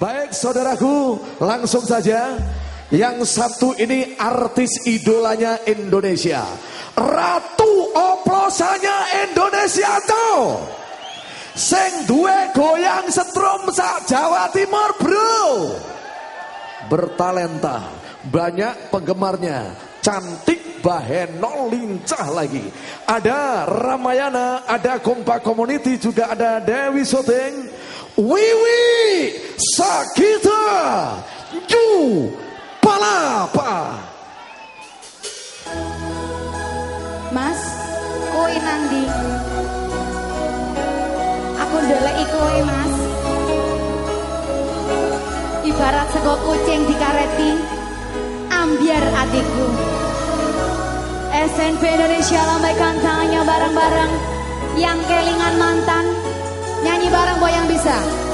Baik saudaraku, langsung saja. Yang satu ini artis idolanya Indonesia. Ratu oplosannya Indonesia tuh. Sing duwe goyang setrum sak Jawa Timur bro. Bertalenta, banyak penggemarnya, cantik baheno lincah lagi. Ada Ramayana, ada Kompak Community, juga ada Dewi Soteng, Wiwi Sakita, Ju Palapa. Mas, kowe nandi. Aku ndeleki kowe, Mas. Ibarat sego kucing dikareti, ambiar adikku. SNP Indonesia lambaikan tangannya bareng-bareng. Yang kelingan mantan, nyanyi bareng boy yang bisa.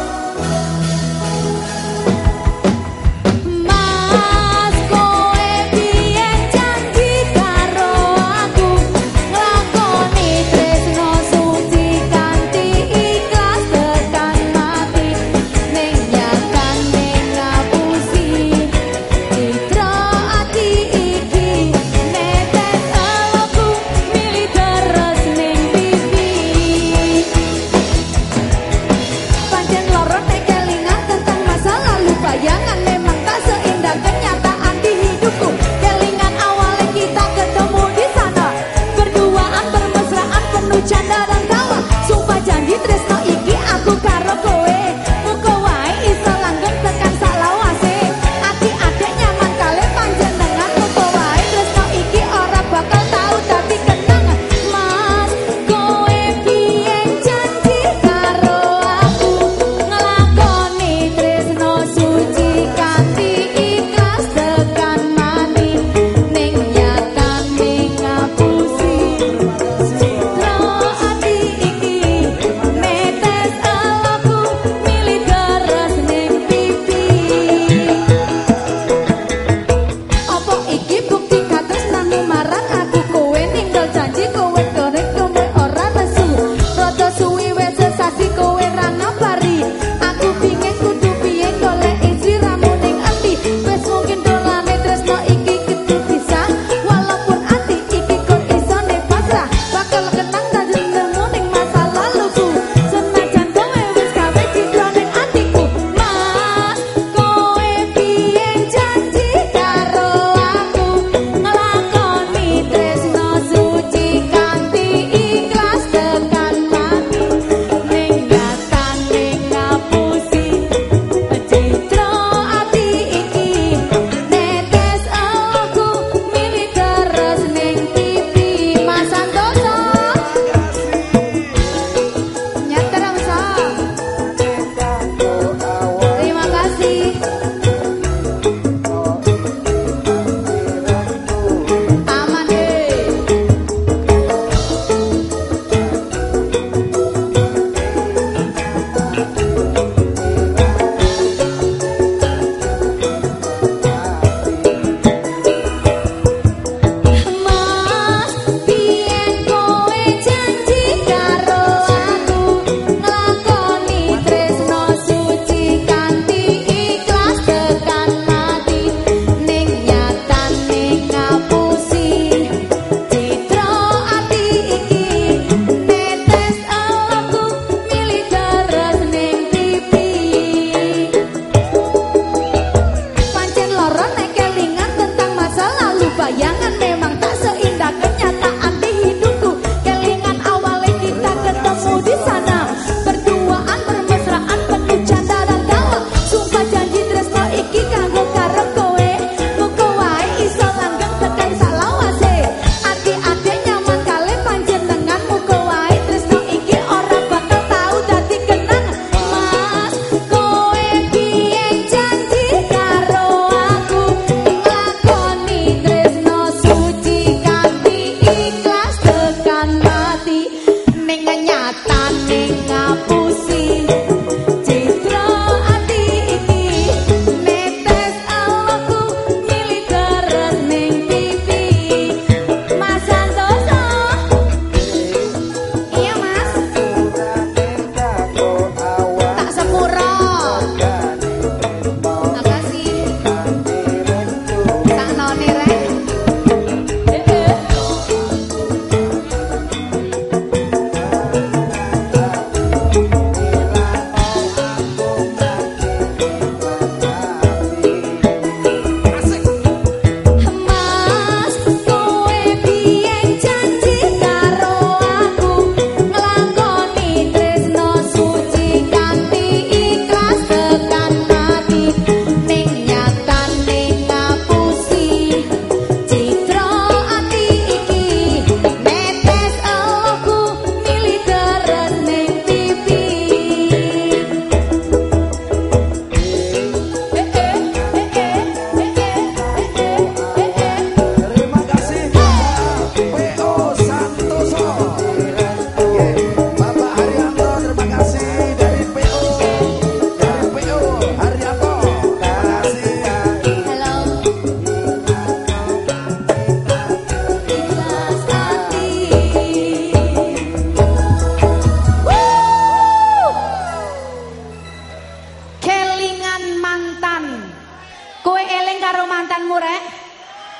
Rek?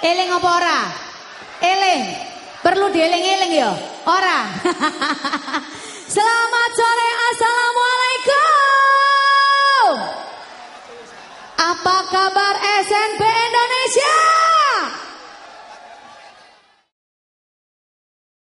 Eling apa ora? Eling. Perlu dieling-eling ya? Ora. Selamat